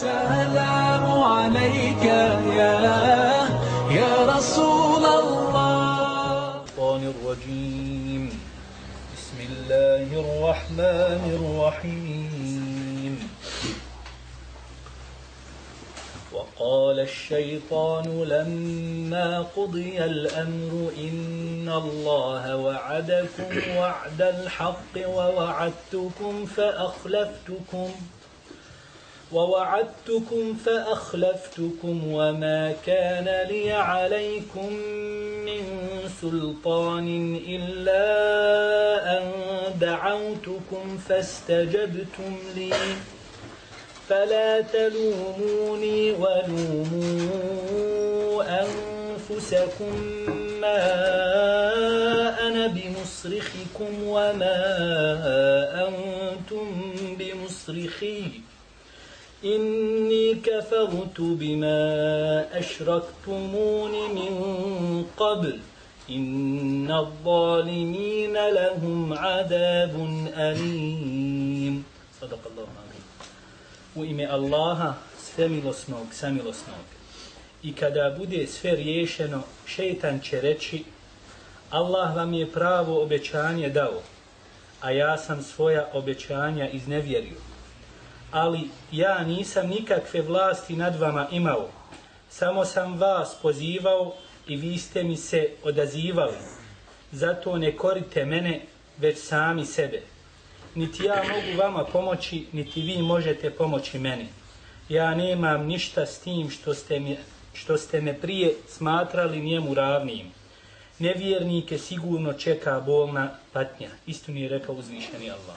السلام عليك يا يا رسول الله. الشيطان الرجيم. بسم الله الرحمن الرحيم. وقال الشيطان لما قضي الأمر إن الله وعدكم وعد الحق ووعدتكم فأخلفتكم. ووعدتكم فأخلفتكم وما كان لي عليكم من سلطان إلا أن دعوتكم فاستجبتم لي. فلا تلوموني ولوموا أنفسكم ما أنا بمصرخكم وما أنتم بمصرخي. إني كفرت بما أشركتمون من قبل إن الظالمين لهم عذاب أليم صدق الله العظيم u ime Allaha svemilosnog, samilosnog. I kada bude sve riješeno, šeitan će reći Allah vam je pravo obećanje dao, a ja sam svoja obećanja iznevjerio. Ali ja nisam nikakve vlasti nad vama imao, samo sam vas pozivao i vi ste mi se odazivali. Zato ne korite mene, već sami sebe niti ja mogu vama pomoći, niti vi možete pomoći meni. Ja nemam ništa s tim što ste, mi, što ste me prije smatrali njemu ravnijim. Nevjernike sigurno čeka bolna patnja. Isto mi je rekao uzvišeni Allah.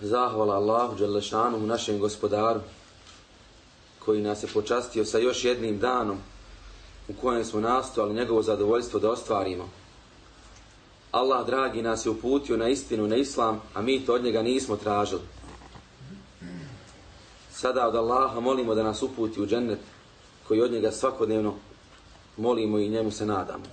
Zahvala Allahu Đalešanuhu, našem gospodaru, koji nas je počastio sa još jednim danom u kojem smo nastojali njegovo zadovoljstvo da ostvarimo. Allah dragi nas je uputio na istinu, na islam, a mi to od njega nismo tražili. Sada od Allaha molimo da nas uputi u džennet koji od njega svakodnevno molimo i njemu se nadamo.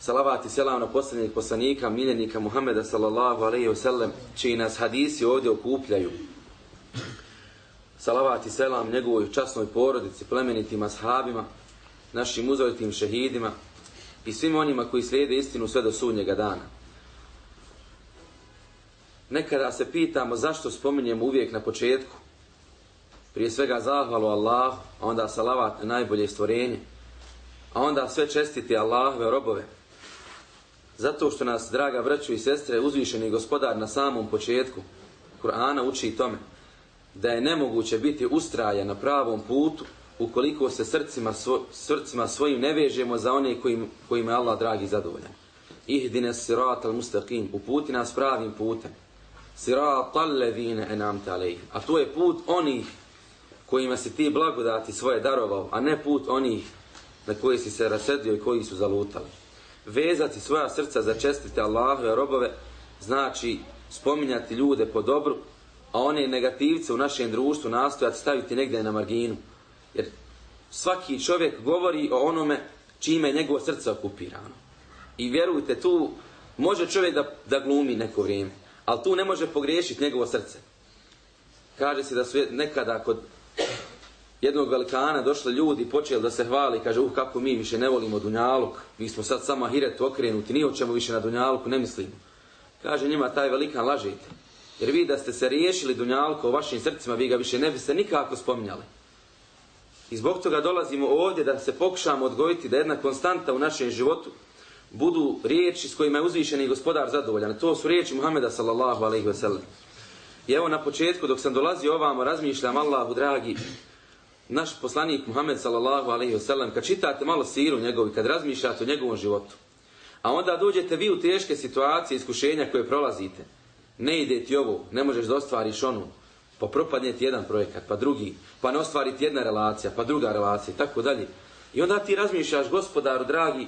Salavat i selam na posljednjeg poslanika, miljenika Muhameda sallallahu alaihi wasallam, čiji nas hadisi ovdje okupljaju. Salavat i selam njegovoj časnoj porodici, plemenitim ashabima, našim uzoritim šehidima, i svim onima koji slijede istinu sve do sudnjega dana. Nekada se pitamo zašto spominjemo uvijek na početku. Prije svega zahvalu Allah, a onda salavat na najbolje stvorenje, a onda sve čestiti Allahove robove. Zato što nas, draga braću i sestre, uzvišeni gospodar na samom početku Kur'ana uči tome da je nemoguće biti ustrajan na pravom putu ukoliko se srcima, svo, srcima svojim ne vežemo za one kojim, kojima je Allah dragi zadovoljan. Ihdine sirat al mustaqim, uputi nas pravim putem. Sirat al levine enamte alejih. A to je put onih kojima si ti blagodati svoje darovao, a ne put onih na koji si se rasedio i koji su zalutali. Vezati svoja srca za čestite Allahove robove znači spominjati ljude po dobru, a one negativce u našem društvu nastojati staviti negdje na marginu. Jer svaki čovjek govori o onome čime je njegovo srce okupirano. I vjerujte, tu može čovjek da, da glumi neko vrijeme, ali tu ne može pogriješiti njegovo srce. Kaže se da su nekada kod jednog velikana došli ljudi i počeli da se hvali, kaže, uh, kako mi više ne volimo Dunjaluk, mi smo sad samo hiret okrenuti, ni o čemu više na Dunjaluku ne mislimo. Kaže njima, taj velikan lažite. Jer vi da ste se riješili Dunjaluka u vašim srcima, vi ga više ne biste nikako spominjali. I zbog toga dolazimo ovdje da se pokušamo odgojiti da jedna konstanta u našem životu budu riječi s kojima je uzvišeni gospodar zadovoljan. To su riječi Muhameda sallallahu alaihi sellem. I evo na početku dok sam dolazio ovamo razmišljam Allahu dragi naš poslanik Muhammed sallallahu alaihi wasallam kad čitate malo siru njegovi, kad razmišljate o njegovom životu a onda dođete vi u teške situacije iskušenja koje prolazite ne ide ti ovo, ne možeš da ostvariš onu Pa propadne ti jedan projekat, pa drugi, pa ne ostvari ti jedna relacija, pa druga relacija i tako dalje. I onda ti razmišljaš, gospodaru dragi,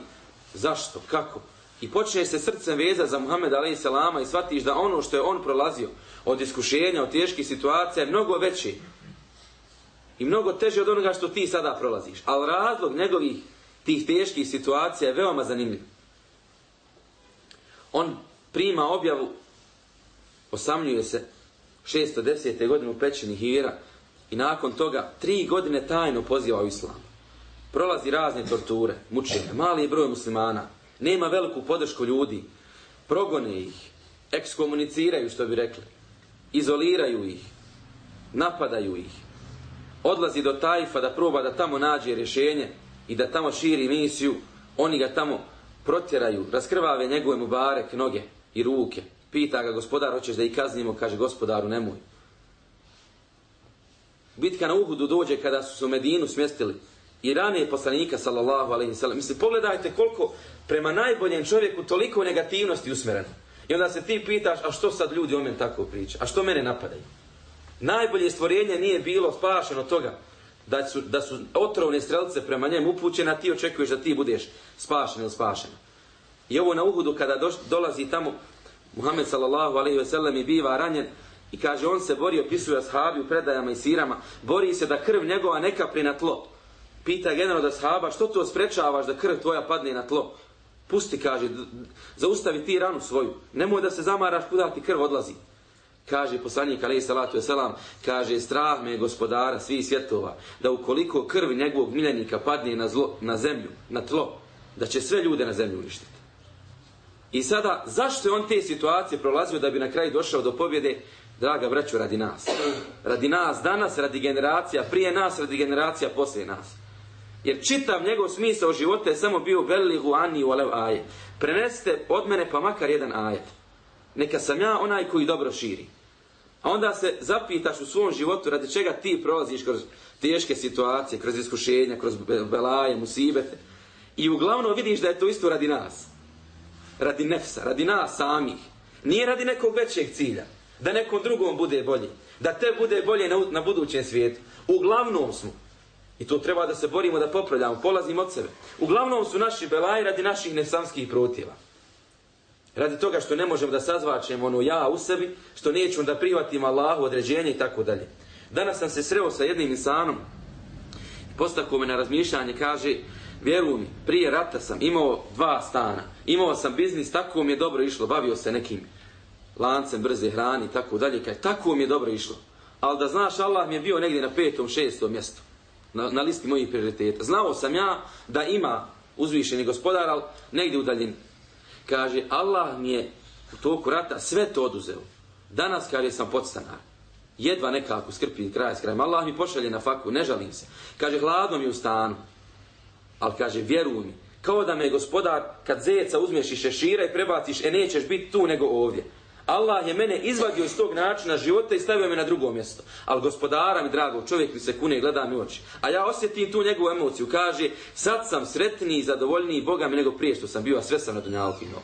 zašto, kako? I počneš se srcem veza za Muhammed a.s. i shvatiš da ono što je on prolazio od iskušenja, od teških situacija je mnogo veći. I mnogo teže od onoga što ti sada prolaziš. Ali razlog njegovih tih teških situacija je veoma zanimljiv. On prima objavu, osamljuje se 610. godine u pećini Hira i nakon toga tri godine tajno poziva u islam. Prolazi razne torture, mučenje, mali broj muslimana, nema veliku podršku ljudi, progone ih, ekskomuniciraju što bi rekli, izoliraju ih, napadaju ih, odlazi do Tajfa da proba da tamo nađe rješenje i da tamo širi misiju, oni ga tamo protjeraju, raskrvave njegove mubarek, noge i ruke. Pita ga gospodar, hoćeš da ih kaznimo? Kaže gospodaru, nemoj. Bitka na Uhudu dođe kada su se u Medinu smjestili i rane poslanika, sallallahu alaihi sallam. Mislim, pogledajte koliko prema najboljem čovjeku toliko negativnosti usmjereno. I onda se ti pitaš, a što sad ljudi o meni tako priča? A što mene napadaju? Najbolje stvorenje nije bilo spašeno toga da su, da su otrovne strelce prema njemu upućene, a ti očekuješ da ti budeš spašen ili spašen. I ovo na Uhudu kada doš, dolazi tamo Muhammed sallallahu alaihi ve sellem i biva ranjen i kaže on se bori, opisuje ashabi u predajama i sirama, bori se da krv njegova neka pri na tlo. Pita general da ashaba, što to sprečavaš da krv tvoja padne na tlo? Pusti, kaže, zaustavi ti ranu svoju. Nemoj da se zamaraš kuda ti krv odlazi kaže poslanik alaih salatu ve selam kaže strah me gospodara svih svjetova da ukoliko krv njegovog miljenika padne na zlo na zemlju na tlo da će sve ljude na zemlju uništiti. I sada zašto je on te situacije prolazio da bi na kraju došao do pobjede? Draga braćo radi nas. Radi nas danas radi generacija prije nas radi generacija poslije nas. Jer čitav njegov smisao života je samo bio velihu ani u alev aje prenesite od mene pa makar jedan ajet. Neka sam ja onaj koji dobro širi. A onda se zapitaš u svom životu radi čega ti prolaziš kroz teške situacije, kroz iskušenja, kroz belaje, musibete. I uglavnom vidiš da je to isto radi nas. Radi nefsa, radi nas samih. Nije radi nekog većeg cilja. Da nekom drugom bude bolje. Da te bude bolje na, na budućem svijetu. Uglavnom smo. I to treba da se borimo, da popravljamo. Polazimo od sebe. Uglavnom su naši belaji radi naših nesamskih protjeva. Radi toga što ne možemo da sazvačemo ono ja u sebi, što nećemo da prihvatimo Allahu određenje i tako dalje. Danas sam se sreo sa jednim insanom, postako me na razmišljanje, kaže, vjeruj mi, prije rata sam imao dva stana, imao sam biznis, tako mi je dobro išlo, bavio se nekim lancem brze hrani i tako dalje, kaj tako mi je dobro išlo. Ali da znaš, Allah mi je bio negdje na petom, šestom mjestu, na, na listi mojih prioriteta. Znao sam ja da ima uzvišeni gospodar, ali negdje u daljini kaže, Allah mi je u toku rata sve to oduzeo. Danas, kaže, sam podstanar. Jedva nekako skrpi kraj s krajem. Allah mi pošalje na faku, ne žalim se. Kaže, hladno mi u stanu. Ali kaže, vjeruj mi, kao da me gospodar, kad zeca uzmeš i šešira i prebaciš, e nećeš biti tu nego ovdje. Allah je mene izvadio iz tog načina života i stavio me na drugo mjesto. Ali gospodara mi drago, čovjek mi se kune i gleda mi oči. A ja osjetim tu njegovu emociju. Kaže, sad sam sretniji i zadovoljniji Boga mi nego prije što sam bio, a sve sam na dunjalku imao.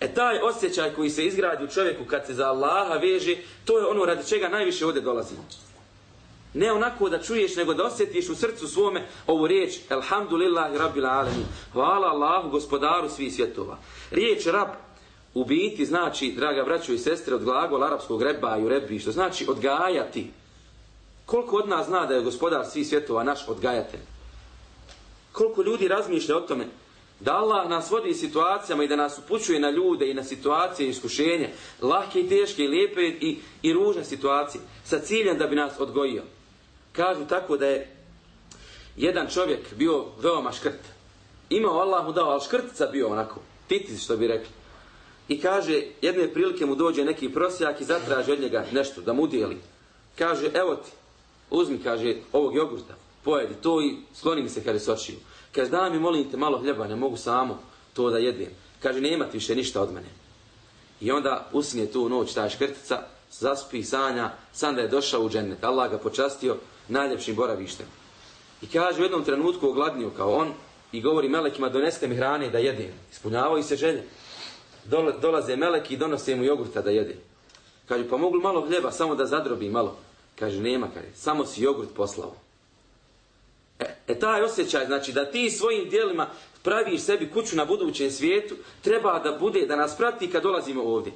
E taj osjećaj koji se izgradi u čovjeku kad se za Allaha veže, to je ono radi čega najviše ovdje dolazi. Ne onako da čuješ, nego da osjetiš u srcu svome ovu riječ Elhamdulillahi Rabbil Alamin. Hvala Allahu, gospodaru svih svjetova. Riječ Rab u biti znači, draga braćo i sestre, od glagola arapskog reba i rebi, što znači odgajati. Koliko od nas zna da je gospodar svih svjetova naš odgajatelj? Koliko ljudi razmišlja o tome da Allah nas vodi situacijama i da nas upućuje na ljude i na situacije i iskušenje, lahke i teške i lijepe i, i ružne situacije, sa ciljem da bi nas odgojio. Kažu tako da je jedan čovjek bio veoma škrt. Imao Allah mu dao, ali škrtica bio onako, titis što bi rekli. I kaže, jedne prilike mu dođe neki prosjak i zatraži od njega nešto da mu udjeli. Kaže, evo ti, uzmi, kaže, ovog jogurta, pojedi to i skloni mi se, kaže, očiju. Kaže, da mi molim te malo hljeba, ne mogu samo to da jedem. Kaže, nema ti više ništa od mene. I onda usnije tu noć ta škrtica, zaspi, sanja, sam da je došao u džennet. Allah ga počastio najljepšim boravištem. I kaže, u jednom trenutku ogladnio kao on i govori melekima, doneste mi hrane da jedem. Ispunjavaju se želje dolaze meleki i donose mu jogurta da jede. Kaže, pa mogu malo hljeba, samo da zadrobi malo. Kaže, nema, kaže, samo si jogurt poslao. E, e taj osjećaj, znači da ti svojim dijelima praviš sebi kuću na budućem svijetu, treba da bude, da nas prati kad dolazimo ovdje.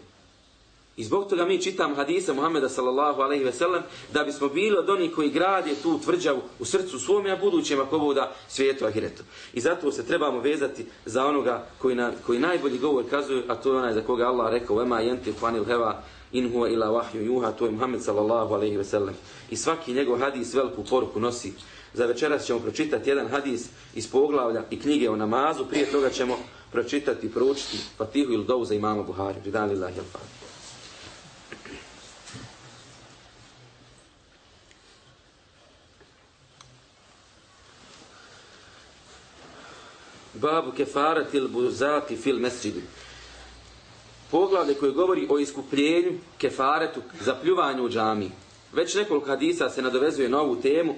I zbog toga mi čitam hadisa Muhameda sallallahu alejhi ve sellem da bismo bili od onih koji grade tu tvrđavu u srcu svome a budućem ako voda svijetu ahiretu. I zato se trebamo vezati za onoga koji na, koji najbolji govor kazuju, a to je onaj za koga Allah rekao: "Ema yanti fanil heva in huwa ila wahyu yuha", to je Muhammed sallallahu alejhi ve sellem. I svaki njegov hadis veliku poruku nosi. Za večeras ćemo pročitati jedan hadis iz poglavlja i knjige o namazu, prije toga ćemo pročitati proučiti Fatihu ili dovu za imama Buhari. Ridan lillahi al-Fatiha. Babu kefaratil buzati fil mesđidu. Poglavlje koje govori o iskupljenju kefaretu za pljuvanje u džami. Već nekoliko hadisa se nadovezuje na ovu temu.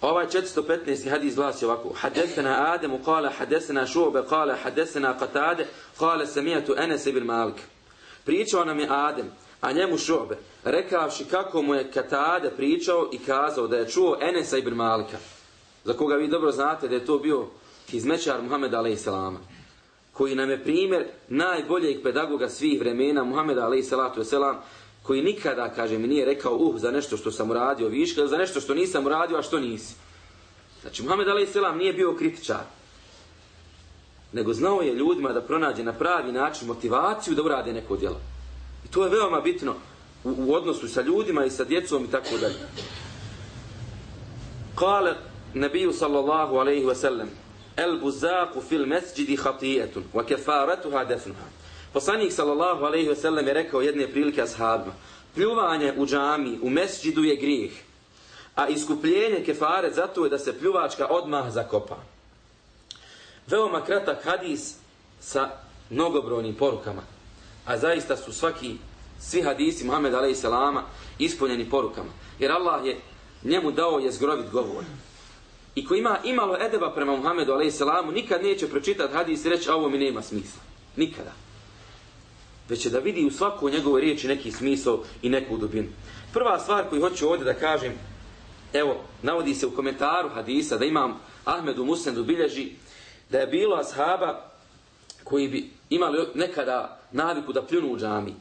Ovaj 415. hadis glasi ovako. Hadesena Ademu kala hadesena Šube kala hadesena katade kala samijatu Enes ibn Malik. Pričao nam je Adem, a njemu Šube, rekavši kako mu je katade pričao i kazao da je čuo Enesa ibn Malika za koga vi dobro znate da je to bio izmečar Muhammed a.s. koji nam je primjer najboljeg pedagoga svih vremena Muhammed a.s. koji nikada, kaže mi, nije rekao uh za nešto što sam uradio viška, za nešto što nisam uradio, a što nisi. Znači, Muhammed a.s. nije bio kritičar, nego znao je ljudima da pronađe na pravi način motivaciju da urade neko djelo. I to je veoma bitno u, u odnosu sa ljudima i sa djecom i tako dalje. Kale, Nabiju sallallahu alaihi wa sallam El buzaku fil mesđidi hatijetun wa kefaratuha defnuha. Poslanik sallallahu alaihi wa sallam je rekao jedne prilike ashabima Pljuvanje u džami, u mesđidu je grijeh. A iskupljenje kefaret zato je da se pljuvačka odmah zakopa. Veoma kratak hadis sa mnogobrojnim porukama. A zaista su svaki, svi hadisi Muhammed a.s. ispunjeni porukama. Jer Allah je njemu dao je zgrovit govor i ko ima imalo edeba prema Muhammedu a.s. nikad neće pročitati hadis i reći ovo mi nema smisla. Nikada. Već će da vidi u svakoj njegovoj riječi neki smisao i neku dubinu. Prva stvar koju hoću ovdje da kažem, evo, navodi se u komentaru hadisa da imam Ahmedu Musendu bilježi da je bilo ashaba koji bi imali nekada naviku da pljunu u džami.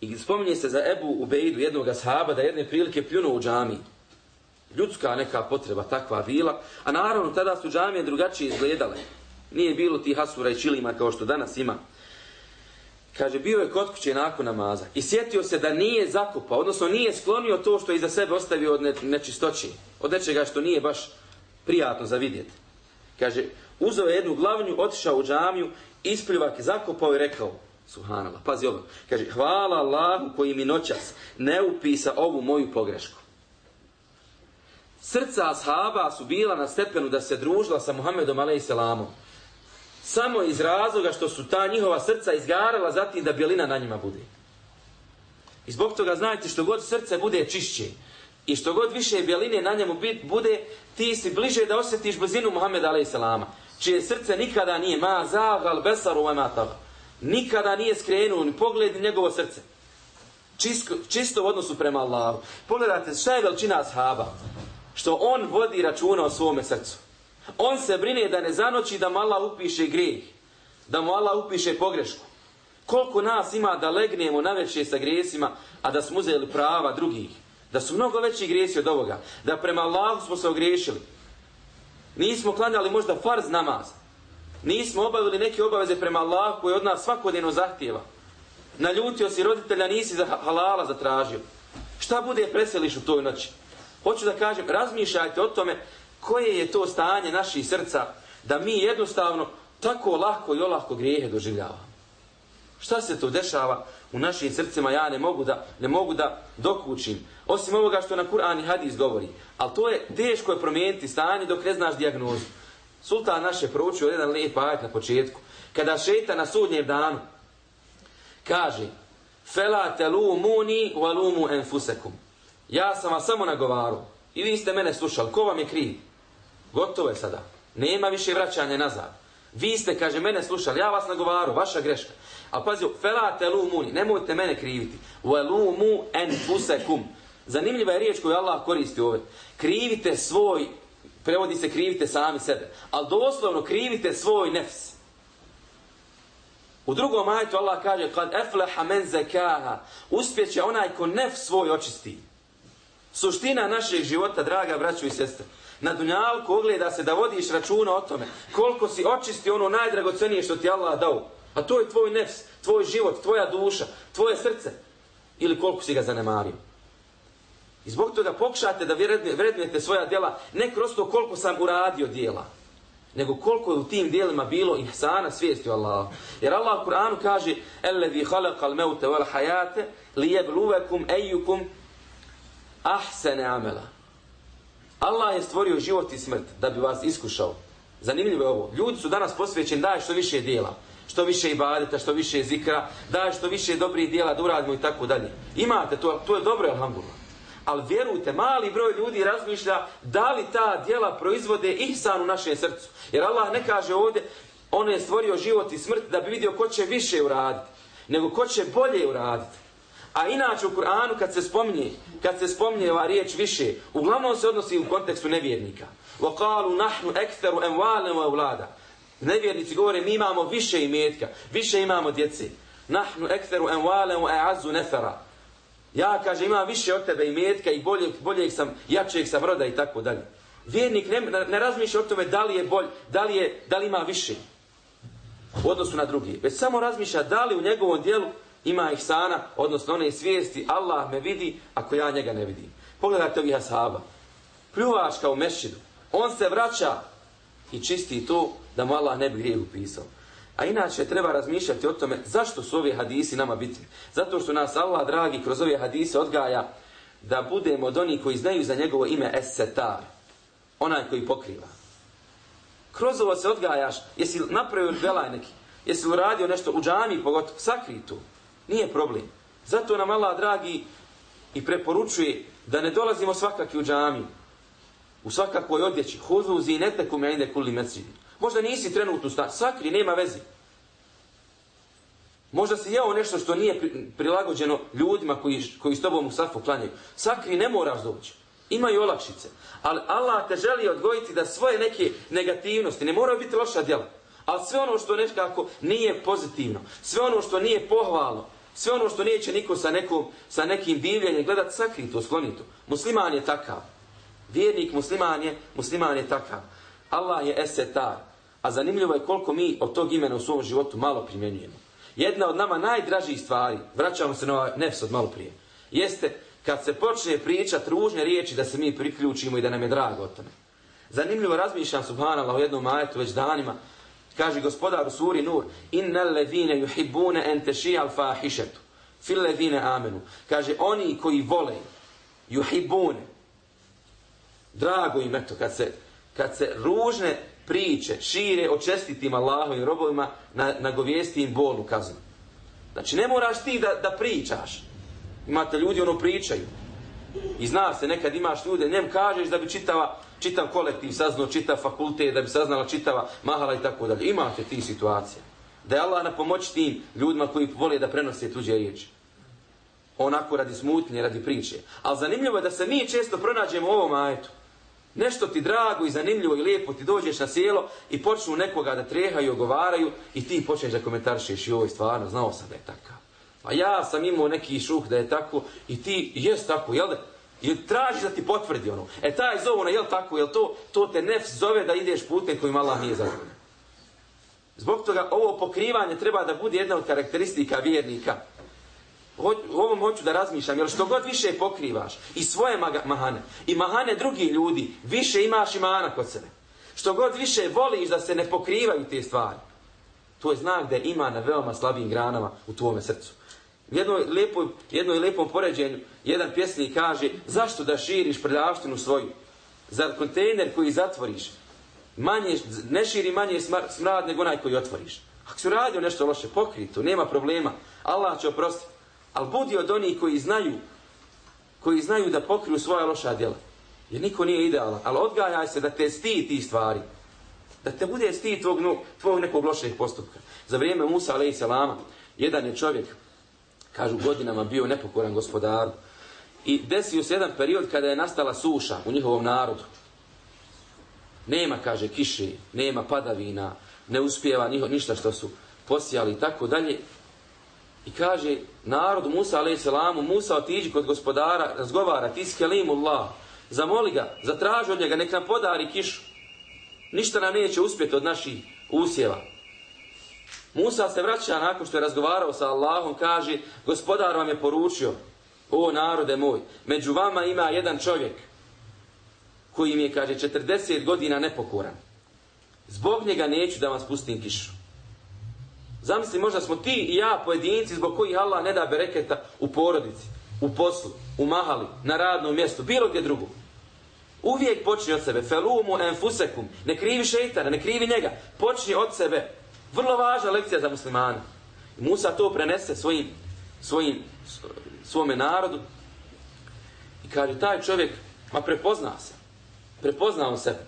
I spominje se za Ebu Ubejdu jednog ashaba da jedne prilike pljunu u džami ljudska neka potreba takva bila, a naravno tada su džamije drugačije izgledale. Nije bilo tih hasura i čilima kao što danas ima. Kaže, bio je kod kuće nakon namaza i sjetio se da nije zakupao, odnosno nije sklonio to što je iza sebe ostavio od nečistoći, od nečega što nije baš prijatno za vidjeti. Kaže, uzeo je jednu glavnju, otišao u džamiju, ispljuvak, zakupao i rekao, Subhanallah, pazi ovo, kaže, hvala Allahu koji mi noćas ne upisa ovu moju pogrešku srca ashaba su bila na stepenu da se družila sa Muhammedom a.s. Samo iz razloga što su ta njihova srca izgarala zatim da bjelina na njima bude. I zbog toga znajte što god srce bude čišće i što god više bjeline na njemu bude, ti si bliže da osjetiš blizinu Muhammeda a.s. Čije srce nikada nije ma zagal besaru ovaj matav. Nikada nije skrenuo ni pogled ni njegovo srce. Čisto, čisto u odnosu prema Allahu. Pogledajte šta je veličina ashaba što on vodi računa o svome srcu. On se brine da ne zanoći da mu Allah upiše grijeh, da mu Allah upiše pogrešku. Koliko nas ima da legnemo na veće sa grijesima, a da smo uzeli prava drugih. Da su mnogo veći grijesi od ovoga. Da prema Allahu smo se ogriješili. Nismo klanjali možda farz namaz. Nismo obavili neke obaveze prema Allahu koji od nas svakodnevno zahtjeva. Naljutio si roditelja, nisi za halala zatražio. Šta bude preseliš u toj noći? Hoću da kažem, razmišljajte o tome koje je to stanje naših srca da mi jednostavno tako lako i olahko grijehe doživljavamo. Šta se to dešava u našim srcima, ja ne mogu da ne mogu da dokučim. Osim ovoga što na Kur'an i Hadis govori. Ali to je teško je promijeniti stanje dok ne znaš dijagnozu. Sultan naš je proučio jedan lijep ajat na početku. Kada šeta na sudnjem danu, kaže Fela te lumuni wa lumu enfusekum. Ja sam vas samo nagovaru. I vi ste mene slušali. Ko vam je kriv? Gotovo je sada. Nema više vraćanja nazad. Vi ste, kaže, mene slušali, ja vas nagovaru, vaša greška. A pazi, felate lumuni, nemojte mene kriviti. Velumu enfusekum. Zanimljiva je riječ koju Allah koristi ovdje. Krivite svoj, prevodi se krivite sami sebe. Ali doslovno krivite svoj nefs. U drugom ajetu Allah kaže kad efleha men zekaha uspjeće onaj ko nef svoj očisti. Suština našeg života, draga braćo i sestre, na dunjalku ogleda se da vodiš računa o tome koliko si očisti ono najdragocenije što ti Allah dao. A to je tvoj nefs, tvoj život, tvoja duša, tvoje srce. Ili koliko si ga zanemario. I zbog toga pokušate da vrednujete svoja djela ne kroz to koliko sam uradio djela nego koliko je u tim dijelima bilo ihsana svijesti o Jer Allah u Kur'anu kaže "Allazi halakal mauta wal hajate liyabluwakum ejukum ahsene amela. Allah je stvorio život i smrt da bi vas iskušao. Zanimljivo je ovo. Ljudi su danas posvećeni daj što više dijela. Što više ibadeta, što više zikra, daj što više dobrih dijela da uradimo i tako dalje. Imate to, to je dobro, alhamdulillah. Ali vjerujte, mali broj ljudi razmišlja da li ta dijela proizvode ihsan u našem srcu. Jer Allah ne kaže ovdje, on je stvorio život i smrt da bi vidio ko će više uraditi, nego ko će bolje uraditi. A inače u Kur'anu kad se spominje, kad se spominje ova riječ više, uglavnom se odnosi u kontekstu nevjernika. وَقَالُوا نَحْنُ اَكْثَرُ اَمْوَالًا وَاُولَادًا Nevjernici govore mi imamo više imetka, više imamo djece. نَحْنُ اَكْثَرُ اَمْوَالًا وَاَعَزُّ نَفَرًا Ja, kaže, imam više od tebe imetka i boljeg, boljeg sam, jačeg sam roda i tako dalje. Vjernik ne, ne razmišlja o tome da li je bolj, da li, je, da li ima više u odnosu na drugi. Već samo razmišlja da li u njegovom dijelu ima ihsana, odnosno one svijesti, Allah me vidi ako ja njega ne vidim. Pogledajte ovih ashaba. Pljuvačka u mešidu. On se vraća i čisti to da mu Allah ne bi grijeh upisao. A inače treba razmišljati o tome zašto su ovi hadisi nama bitni. Zato što nas Allah, dragi, kroz ove hadise odgaja da budemo od onih koji znaju za njegovo ime Esetar. Onaj koji pokriva. Kroz ovo se odgajaš, jesi napravio velaj neki, jesi uradio nešto u džami, pogotovo, sakri tu. Nije problem. Zato nam Allah, dragi, i preporučuje da ne dolazimo svakaki u džamiju. U svakakvoj odjeći. Hudu zinete kume ide kuli. Možda nisi trenutno stan. Sakri, nema veze. Možda si jeo nešto što nije prilagođeno ljudima koji, koji s tobom u safu klanjaju. Sakri, ne moraš doći. Imaju olakšice. Ali Allah te želi odgojiti da svoje neke negativnosti, ne moraju biti loša djela. Ali sve ono što nekako nije pozitivno, sve ono što nije pohvalno, sve ono što neće niko sa, nekom, sa nekim divljenjem gledat, sakrito, to, skloni to. Musliman je takav. Vjernik musliman je, musliman je takav. Allah je esetar. A zanimljivo je koliko mi od tog imena u svom životu malo primjenjujemo. Jedna od nama najdražih stvari, vraćamo se na ovaj nefs od malo prije, jeste kad se počne pričat ružne riječi da se mi priključimo i da nam je drago o tome. Zanimljivo razmišljam subhanallah u jednom ajetu već danima, kaže gospodar u suri Nur, inna levine an tashia al fahišetu, fil levine amenu. Kaže, oni koji vole, yuhibbune, drago im eto, kad se, kad se ružne priče šire o čestitim Allahovim robovima na, na govijesti im bolu kaznu. Znači, ne moraš ti da, da pričaš. Imate ljudi, ono pričaju. I zna se, nekad imaš ljude, nem kažeš da bi čitava, čitav kolektiv saznao, čitav fakultet, da bi saznala čitava mahala i tako dalje. Imate ti situacije. Da je Allah na pomoć tim ljudima koji vole da prenose tuđe riječi. Onako radi smutnje, radi priče. Ali zanimljivo je da se mi često pronađemo u ovom ajetu nešto ti drago i zanimljivo i lijepo ti dođeš na sjelo i počnu nekoga da trehaju ogovaraju i ti počneš da komentarišeš i ovo stvarno, znao sam da je takav. A ja sam imao neki šuh da je tako i ti jes tako, jel da? I traži da ti potvrdi ono. E taj zove ono, jel tako, jel to, to te nef zove da ideš putem kojim Allah nije zadovoljan. Zbog toga ovo pokrivanje treba da bude jedna od karakteristika vjernika ho, u ovom hoću da razmišljam, jer što god više pokrivaš i svoje mahane i mahane drugih ljudi, više imaš imana kod sebe. Što god više voliš da se ne pokrivaju te stvari, to je znak da ima na veoma slabim granama u tvome srcu. U jednoj lepoj, jednoj lepom poređenju, jedan pjesnik kaže, zašto da širiš prljavštinu svoju? Za kontejner koji zatvoriš, manje, ne širi manje smrad nego onaj koji otvoriš. Ako su radio nešto loše, pokri to, nema problema. Allah će oprostiti. Ali budi od onih koji znaju, koji znaju da pokriju svoja loša djela. Jer niko nije idealan. Ali odgajaj se da te sti ti stvari. Da te bude sti tvog, tvog nekog lošeg postupka. Za vrijeme Musa, alaih salama, jedan je čovjek, kažu godinama, bio nepokoran gospodaru. I desio se jedan period kada je nastala suša u njihovom narodu. Nema, kaže, kiše, nema padavina, ne uspjeva njiho, ništa što su posijali i tako dalje. I kaže narod Musa alejselamu Musa otiđi kod gospodara, razgovara, ti Allah, zamoli ga, zatraži od njega, nek nam podari kišu. Ništa nam neće uspjeti od naših usjeva. Musa se vraća nakon što je razgovarao sa Allahom, kaže, gospodar vam je poručio, o narode moj, među vama ima jedan čovjek koji mi je, kaže, 40 godina nepokoran. Zbog njega neću da vam spustim kišu. Zamisli, možda smo ti i ja pojedinci zbog kojih Allah ne da bereketa u porodici, u poslu, u mahali, na radnom mjestu, bilo gdje drugo. Uvijek počni od sebe. Felumu enfusekum. Ne krivi šeitana, ne krivi njega. Počni od sebe. Vrlo važna lekcija za muslimana. I Musa to prenese svojim, svojim, svome narodu. I kaže, taj čovjek, ma prepozna se. Prepozna on sebe.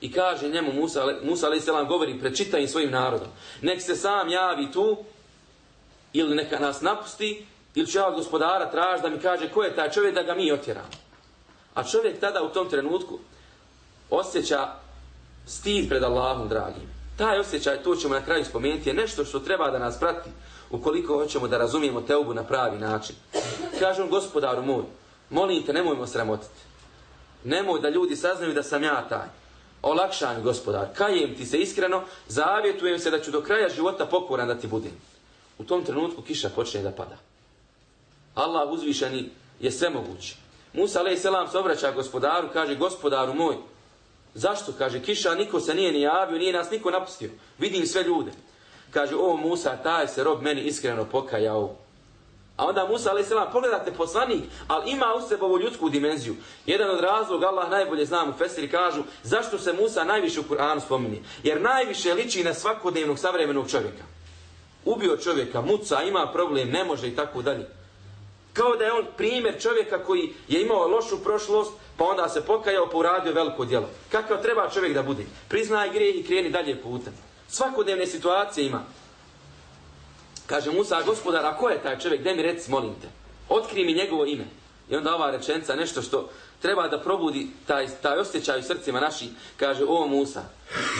I kaže njemu Musa, Musa a.s. selam govori prečita im svojim narodom. Nek se sam javi tu, ili neka nas napusti, ili će ja od gospodara traži da mi kaže ko je taj čovjek da ga mi otjeramo. A čovjek tada u tom trenutku osjeća stid pred Allahom dragim. Taj osjećaj, to ćemo na kraju spomenuti, je nešto što treba da nas prati ukoliko hoćemo da razumijemo teubu na pravi način. Kažem gospodaru moj, molim te, nemojmo sramotiti. Nemoj da ljudi saznaju da sam ja taj olakšan gospodar, kajem ti se iskreno, zavjetujem se da ću do kraja života pokoran da ti budem. U tom trenutku kiša počne da pada. Allah uzvišeni je sve mogući. Musa alaih selam se obraća gospodaru, kaže gospodaru moj, zašto? Kaže kiša, niko se nije ni javio, nije nas niko napustio. Vidim sve ljude. Kaže, o Musa, taj se rob meni iskreno pokajao. A onda Musa a.s. pogledate poslanik, ali ima u sebi ovu ljudsku dimenziju. Jedan od razloga, Allah najbolje znam u Fesiri kažu, zašto se Musa najviše u Kur'anu spominje. Jer najviše liči na svakodnevnog savremenog čovjeka. Ubio čovjeka, muca, ima problem, ne može i tako dalje. Kao da je on primjer čovjeka koji je imao lošu prošlost, pa onda se pokajao, pa uradio veliko djelo. Kakav treba čovjek da bude? Priznaj grijeh i kreni dalje putem. Svakodnevne situacije ima. Kaže Musa, gospodar, a ko je taj čovjek? Gde mi reci, molim te. Otkri mi njegovo ime. I onda ova rečenca, nešto što treba da probudi taj, taj osjećaj u srcima naši, kaže, o Musa,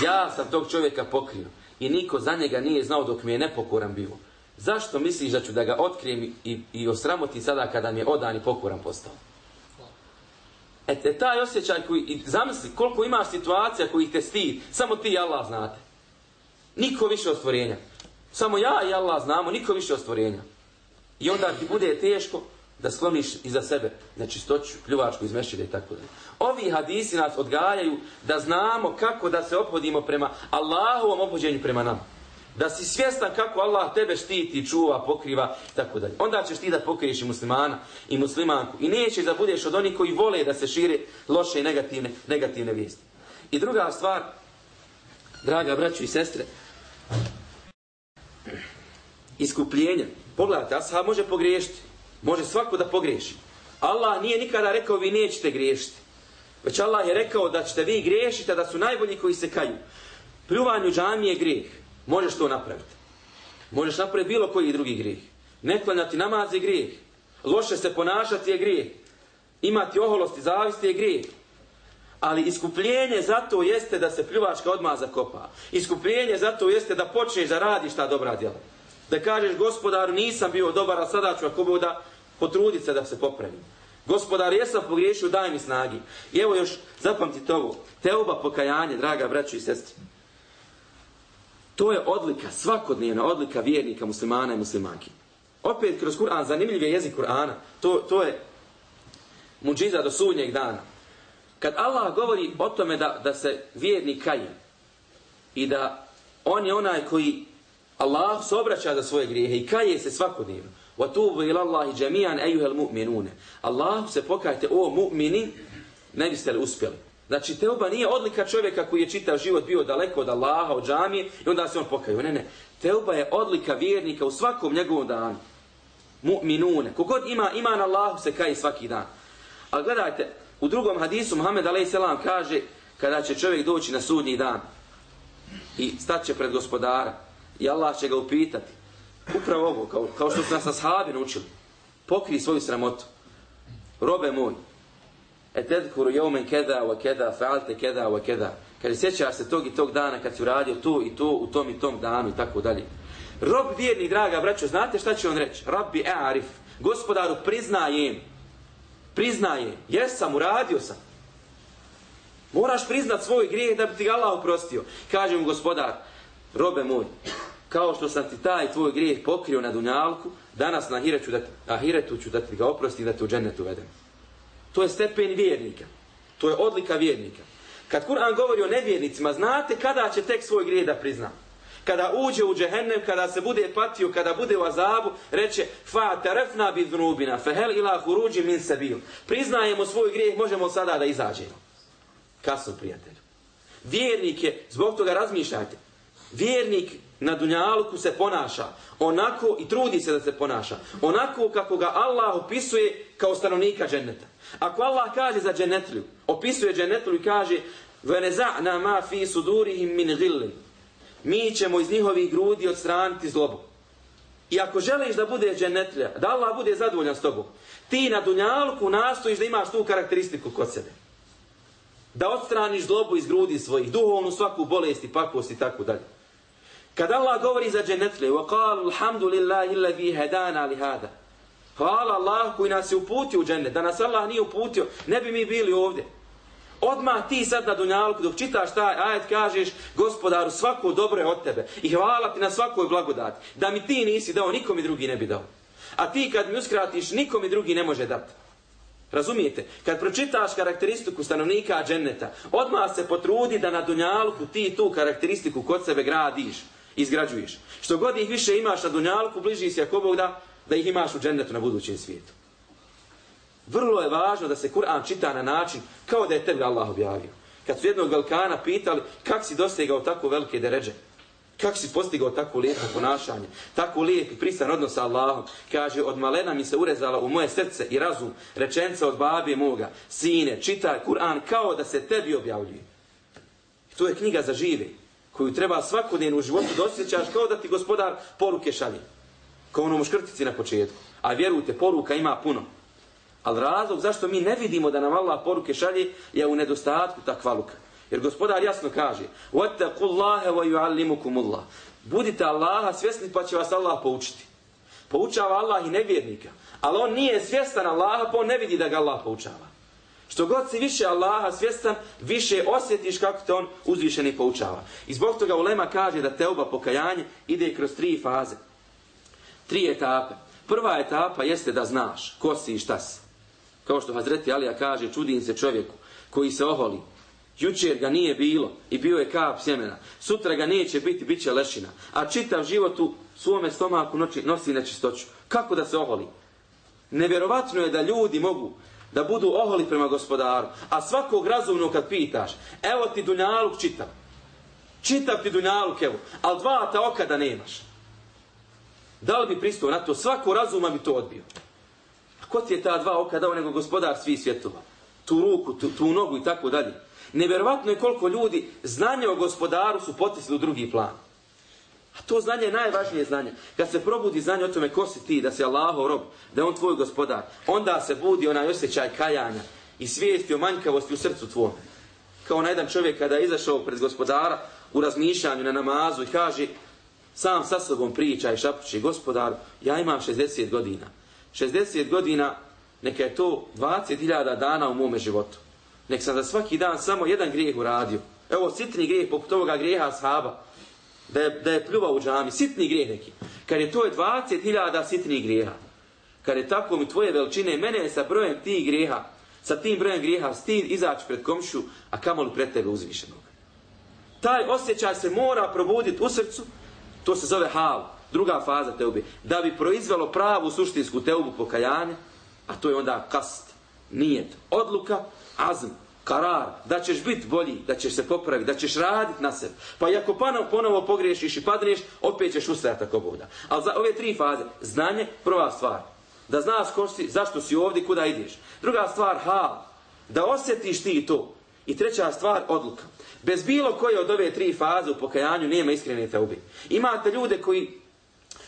ja sam tog čovjeka pokrio i niko za njega nije znao dok mi je nepokoran bio. Zašto misliš da ću da ga otkrijem i, i osramotim sada kada mi je odan i pokoran postao? Ete, taj osjećaj koji, i zamisli koliko imaš situacija koji te stid, samo ti i Allah znate. Niko više od stvorenja. Samo ja i Allah znamo, niko više od stvorenja. I onda ti bude teško da skloniš iza sebe nečistoću, pljuvačku, izmešćide i tako dalje. Ovi hadisi nas odgajaju da znamo kako da se opodimo prema Allahovom opođenju prema nama. Da si svjestan kako Allah tebe štiti, čuva, pokriva i tako dalje. Onda ćeš ti da pokriješ i muslimana i muslimanku. I nećeš da budeš od onih koji vole da se šire loše i negativne, negativne vijesti. I druga stvar, draga braću i sestre, iskupljenje. Pogledajte, ashab može pogriješiti. Može svako da pogriješi. Allah nije nikada rekao vi nećete griješiti. Već Allah je rekao da ćete vi griješiti, da su najbolji koji se kaju. Pljuvanju džamije grijeh. Možeš to napraviti. Možeš napraviti bilo koji drugi grijeh. Neklanjati namaz je grijeh. Loše se ponašati je grijeh. Imati oholosti, zavisti je grijeh. Ali iskupljenje zato jeste da se pljuvačka odmah zakopa. Iskupljenje zato jeste da počneš da radiš ta dobra djela da kažeš gospodaru nisam bio dobar, a sada ću ako da potruditi se da se popravim. Gospodar, jesam pogriješio, daj mi snagi. I evo još, zapamtite ovo, teoba pokajanje, draga braćo i sestri. To je odlika, svakodnevna odlika vjernika, muslimana i muslimanki. Opet kroz Kur'an, zanimljiv je jezik Kur'ana, to, to je muđiza do sudnjeg dana. Kad Allah govori o tome da, da se vjernik kaje i da on je onaj koji Allah se obraća za svoje grijehe i kaje se svakodnevno. وَتُوبُ إِلَى اللَّهِ جَمِيعًا jami'an ayyuhal mu'minun. Allah se pokajte o mu'mini, ne biste li uspjeli. Znači teuba nije odlika čovjeka koji je čitav život bio daleko od Allaha, od džamije i onda se on pokaju. Ne, ne. Teuba je odlika vjernika u svakom njegovom danu. Mu'minune. Kogod ima iman Allahu se kaje svaki dan. A gledajte, u drugom hadisu Muhammed a.s. kaže kada će čovjek doći na sudnji dan i staće pred gospodara i Allah će ga upitati. Upravo ovo, kao, kao što su nas ashabi naučili. Pokri svoju sramotu. Robe moj, e tedkuru keda wa keda, fa'alte keda wa keda. Kaže, sjećaš se tog i tog dana kad si uradio to i to u tom i tom danu i tako dalje. Rob vjerni, draga braćo, znate šta će on reći? Rabbi e'arif, gospodaru priznajem, priznajem, jesam, uradio sam. Moraš priznat svoj grijeh da bi ti Allah oprostio. Kaže mu gospodar, robe moj, kao što sam ti taj tvoj grijeh pokrio na dunjalku, danas na hiretu, da, ahiretu ću da ti ga oprosti i da te u džennetu vedem. To je stepen vjernika. To je odlika vjernika. Kad Kur'an govori o nevjernicima, znate kada će tek svoj grijeh da prizna? Kada uđe u džehennem, kada se bude patio, kada bude u azabu, reče fa tarafna bi dhunubina, fehel ila khuruji min sabil. Priznajemo svoj grijeh, možemo sada da izađemo. Kasno, prijatelju. Vjernik je, zbog toga razmišljajte, vjernik na dunjaluku se ponaša onako i trudi se da se ponaša onako kako ga Allah opisuje kao stanovnika dženneta. Ako Allah kaže za džennetlju, opisuje džennetlju i kaže وَنَزَعْنَا مَا فِي سُدُورِهِمْ مِنْ غِلٍ Mi ćemo iz njihovih grudi odstraniti zlobu. I ako želiš da bude džennetlja, da Allah bude zadovoljan s tobom, ti na dunjalku nastojiš da imaš tu karakteristiku kod sebe da odstraniš zlobu iz grudi svojih, duhovnu svaku bolest i pakost i tako dalje. Kad Allah govori za dženetle, wa qalu alhamdulillahi alladhi hadana li hada. Hvala Allah koji nas je uputio u džennet. Da nas Allah nije uputio, ne bi mi bili ovdje. Odmah ti sad na dunjalku dok čitaš taj ajet kažeš gospodaru svako dobro je od tebe i hvala ti na svakoj blagodati. Da mi ti nisi dao, nikom i drugi ne bi dao. A ti kad mi uskratiš, nikom i drugi ne može dati. Razumijete? Kad pročitaš karakteristiku stanovnika dženneta, odmah se potrudi da na dunjalku ti tu karakteristiku kod sebe gradiš, izgrađuješ. Što god ih više imaš na dunjalku, bliži si ako Bog da, da ih imaš u džennetu na budućem svijetu. Vrlo je važno da se Kur'an čita na način kao da je tebi Allah objavio. Kad su jednog velikana pitali kak si dostigao tako velike deređe, Kako si postigao tako lijepo ponašanje, tako lijep i pristan odnos sa Allahom? Kaže, od malena mi se urezala u moje srce i razum rečenca od babi moga. Sine, čitaj Kur'an kao da se tebi objavljuje. I to je knjiga za žive, koju treba svakodnevno u životu dosjećaš kao da ti gospodar poruke šalje Kao onom škrtici na početku. A vjerujte, poruka ima puno. Ali razlog zašto mi ne vidimo da nam Allah poruke šalje je u nedostatku takva luka. Jer gospodar jasno kaže وَتَّقُوا اللَّهَ وَيُعَلِّمُكُمُ اللَّهِ Budite Allaha svjesni pa će vas Allah poučiti. Poučava Allah i nevjernika. Ali on nije svjestan Allaha pa on ne vidi da ga Allah poučava. Što god si više Allaha svjestan, više osjetiš kako te on uzvišeni poučava. I zbog toga Ulema kaže da teoba pokajanje ide kroz tri faze. Tri etape. Prva etapa jeste da znaš ko si i šta si. Kao što Hazreti Alija kaže, čudim se čovjeku koji se oholi, Jučer ga nije bilo i bio je kap sjemena. Sutra ga neće biti, bit će lešina. A čitav život u svome stomaku noći, nosi nečistoću. Kako da se oholi? Nevjerovatno je da ljudi mogu da budu oholi prema gospodaru. A svakog razumnog kad pitaš, evo ti dunjaluk čitav. Čitav ti dunjaluk, evo. Ali dva ta oka da nemaš. Da li bi pristao na to? Svako razuma bi to odbio. A ko ti je ta dva oka dao nego gospodar svih svjetova? Tu ruku, tu, tu nogu i tako dalje. Neverovatno je koliko ljudi znanje o gospodaru su potisli u drugi plan. A to znanje je najvažnije znanje. Kad se probudi znanje o tome ko si ti, da si Allahov rob, da je on tvoj gospodar, onda se budi onaj osjećaj kajanja i svijesti o manjkavosti u srcu tvojom. Kao na jedan čovjek kada je izašao pred gospodara u razmišljanju na namazu i kaže sam sa sobom priča i šapući gospodar, ja imam 60 godina. 60 godina, neka je to 20.000 dana u mome životu nek sam za svaki dan samo jedan grijeh uradio. Evo, sitni grijeh poput ovoga grijeha sahaba, da je, da je pljuvao u džami, sitni grijeh neki. Kad je to je 20.000 sitnih grijeha. Kad je tako mi tvoje veličine, mene je sa brojem tih grijeha, sa tim brojem grijeha, stin izaći pred komšu, a kamoli pred tebe uzvišenog. Taj osjećaj se mora probuditi u srcu, to se zove hal, druga faza teube, da bi proizvelo pravu suštinsku teubu pokajanja, a to je onda kast, nijet, odluka, azm, karar, da ćeš biti bolji, da ćeš se popraviti, da ćeš raditi na sebi. Pa i ako ponovo, ponovo pogriješiš i padneš, opet ćeš ustajati tako boda. Ali za ove tri faze, znanje, prva stvar. Da znaš ko si, zašto si ovdje, kuda ideš. Druga stvar, hal. Da osjetiš ti to. I treća stvar, odluka. Bez bilo koje od ove tri faze u pokajanju nema iskrene teube. Imate ljude koji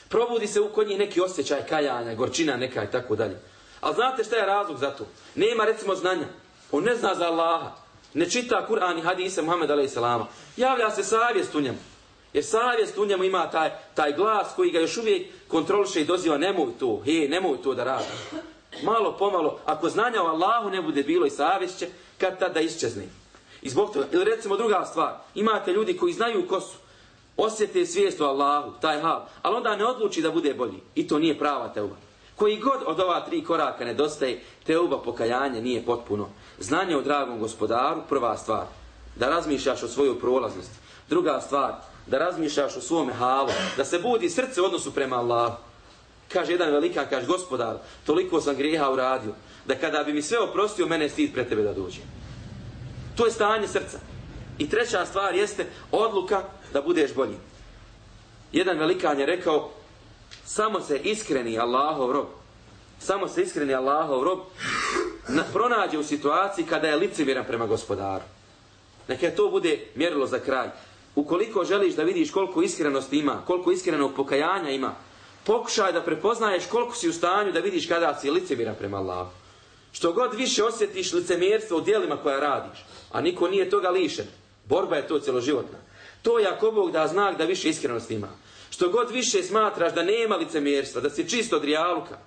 probudi se u kod njih neki osjećaj kajanja, gorčina neka i tako dalje. Ali znate šta je razlog za to? Nema recimo znanja. On ne zna za Allaha. Ne čita Kur'an i hadise Muhammed a.s. Javlja se savjest u njemu. Jer savjest u njemu ima taj, taj glas koji ga još uvijek kontroliše i doziva nemoj to, he, nemoj to da radi. Malo pomalo, ako znanja o Allahu ne bude bilo i savjest će, kad tada iščezne. I zbog toga, ili recimo druga stvar, imate ljudi koji znaju ko su, osjete svijest o Allahu, taj hal, ali onda ne odluči da bude bolji. I to nije prava teuba. Koji god od ova tri koraka nedostaje, teuba pokajanje nije potpuno. Znanje o dragom gospodaru, prva stvar, da razmišljaš o svojoj prolaznosti. Druga stvar, da razmišljaš o svome halu, da se budi srce u odnosu prema Allahu. Kaže jedan velika, kaže gospodar, toliko sam grijeha uradio, da kada bi mi sve oprostio, mene stid pre tebe da dođe. To je stanje srca. I treća stvar jeste odluka da budeš bolji. Jedan velikan je rekao, samo se iskreni Allahov rob, samo se iskreni Allahov rob, na, pronađe u situaciji kada je licimiran prema gospodaru. Neka to bude mjerilo za kraj. Ukoliko želiš da vidiš koliko iskrenosti ima, koliko iskrenog pokajanja ima, pokušaj da prepoznaješ koliko si u stanju da vidiš kada si licimiran prema Allahu. Što god više osjetiš licemjerstvo u dijelima koja radiš, a niko nije toga lišen, borba je to cjeloživotna. To je ako Bog da znak da više iskrenosti ima. Što god više smatraš da nema licemjerstva, da si čist od rijaluka,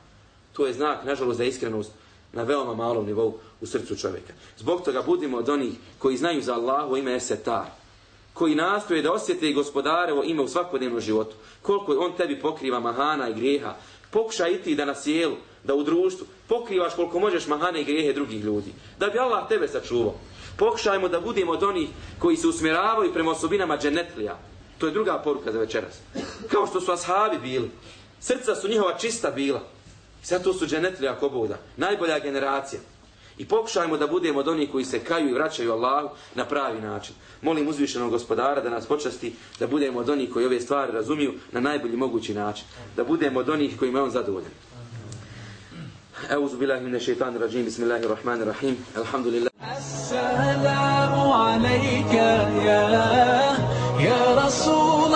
to je znak, nažalost, za iskrenost na veoma malom nivou u srcu čovjeka. Zbog toga budimo od onih koji znaju za Allahu ime Esetar, koji nastoje da osjete gospodarevo ime u svakodnevnom životu. Koliko on tebi pokriva mahana i grijeha. Pokušaj iti da na sjelu, da u društvu pokrivaš koliko možeš mahane i grijehe drugih ljudi. Da bi Allah tebe sačuvao. Pokušajmo da budemo od onih koji se usmjeravaju prema osobinama dženetlija. To je druga poruka za večeras. Kao što su ashabi bili. Srca su njihova čista bila. Zato su dženetlija koboda. Najbolja generacija. I pokušajmo da budemo od onih koji se kaju i vraćaju Allahu na pravi način. Molim uzvišenog gospodara da nas počasti da budemo od onih koji ove stvari razumiju na najbolji mogući način. Da budemo od onih kojima je on zadovoljan. أعوذ بالله من الشيطان الرجيم. بسم الله الرحمن الرحيم. الحمد لله السلام عليك يا يا رسول